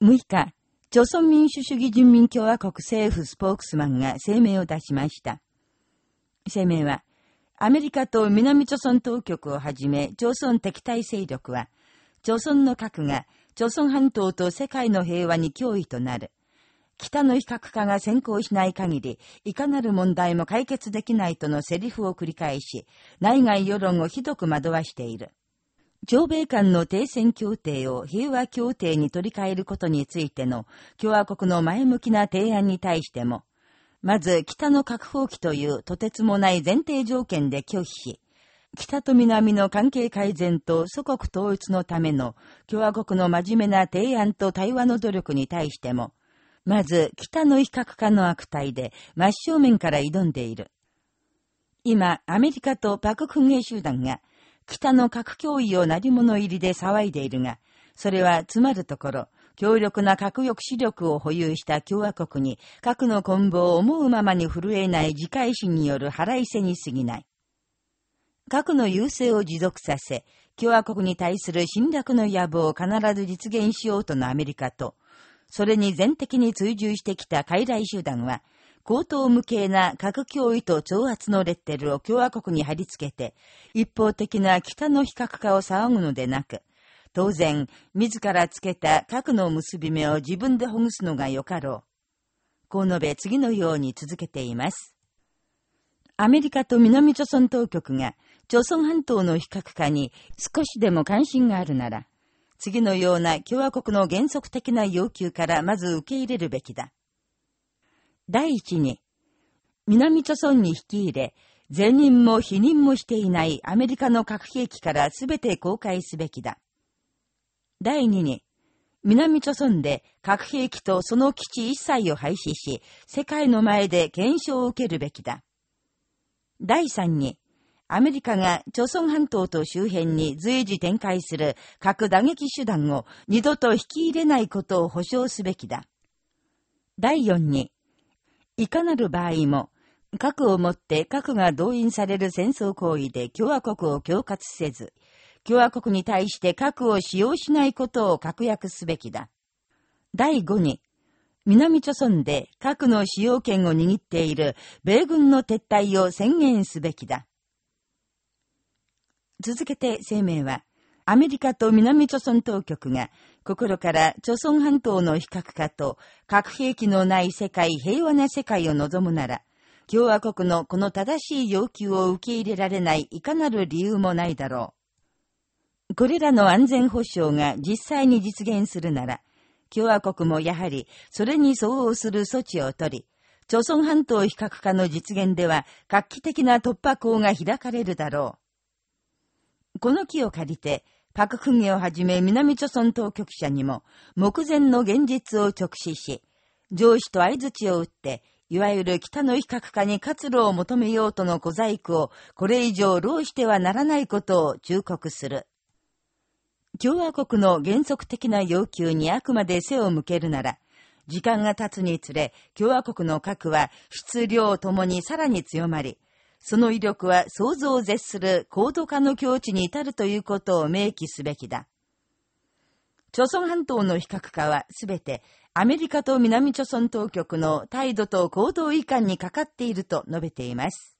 6日、朝鮮民主主義人民共和国政府スポークスマンが声明を出しました。声明は、アメリカと南朝鮮当局をはじめ、朝鮮敵対勢力は、朝鮮の核が、朝鮮半島と世界の平和に脅威となる。北の非核化が先行しない限り、いかなる問題も解決できないとのセリフを繰り返し、内外世論をひどく惑わしている。朝米間の停戦協定を平和協定に取り替えることについての共和国の前向きな提案に対しても、まず北の核放棄というとてつもない前提条件で拒否し、北と南の関係改善と祖国統一のための共和国の真面目な提案と対話の努力に対しても、まず北の非核化の悪態で真正面から挑んでいる。今、アメリカとパククンゲ集団が北の核脅威を成り物入りで騒いでいるが、それはつまるところ、強力な核抑止力を保有した共和国に核の棍棒を思うままに震えない自戒心による腹いせに過ぎない。核の優勢を持続させ、共和国に対する侵略の野望を必ず実現しようとのアメリカと、それに全的に追従してきた傀儡集団は、高等無形な核脅威と挑発のレッテルを共和国に貼り付けて、一方的な北の非核化を騒ぐのでなく、当然、自らつけた核の結び目を自分でほぐすのがよかろう。こう述べ次のように続けています。アメリカと南朝鮮当局が、朝鮮半島の非核化に少しでも関心があるなら、次のような共和国の原則的な要求からまず受け入れるべきだ。第一に、南朝鮮に引き入れ、前任も否認もしていないアメリカの核兵器からすべて公開すべきだ。第二に、南朝鮮で核兵器とその基地一切を廃止し、世界の前で検証を受けるべきだ。第三に、アメリカが朝鮮半島と周辺に随時展開する核打撃手段を二度と引き入れないことを保証すべきだ。第四に、いかなる場合も、核をもって核が動員される戦争行為で共和国を恐喝せず、共和国に対して核を使用しないことを確約すべきだ。第5に、南朝村で核の使用権を握っている米軍の撤退を宣言すべきだ。続けて声明は、アメリカと南朝鮮当局が心から朝鮮半島の非核化と核兵器のない世界、平和な世界を望むなら、共和国のこの正しい要求を受け入れられないいかなる理由もないだろう。これらの安全保障が実際に実現するなら、共和国もやはりそれに相応する措置を取り、朝鮮半島非核化の実現では画期的な突破口が開かれるだろう。この木を借りて、パククゲをはじめ南朝鮮当局者にも、目前の現実を直視し、上司と相槌を打って、いわゆる北の非核化に活路を求めようとの小細工を、これ以上浪してはならないことを忠告する。共和国の原則的な要求にあくまで背を向けるなら、時間が経つにつれ、共和国の核は質量ともにさらに強まり、その威力は想像を絶する高度化の境地に至るということを明記すべきだ。朝鮮半島の非核化はすべてアメリカと南朝鮮当局の態度と行動移管にかかっていると述べています。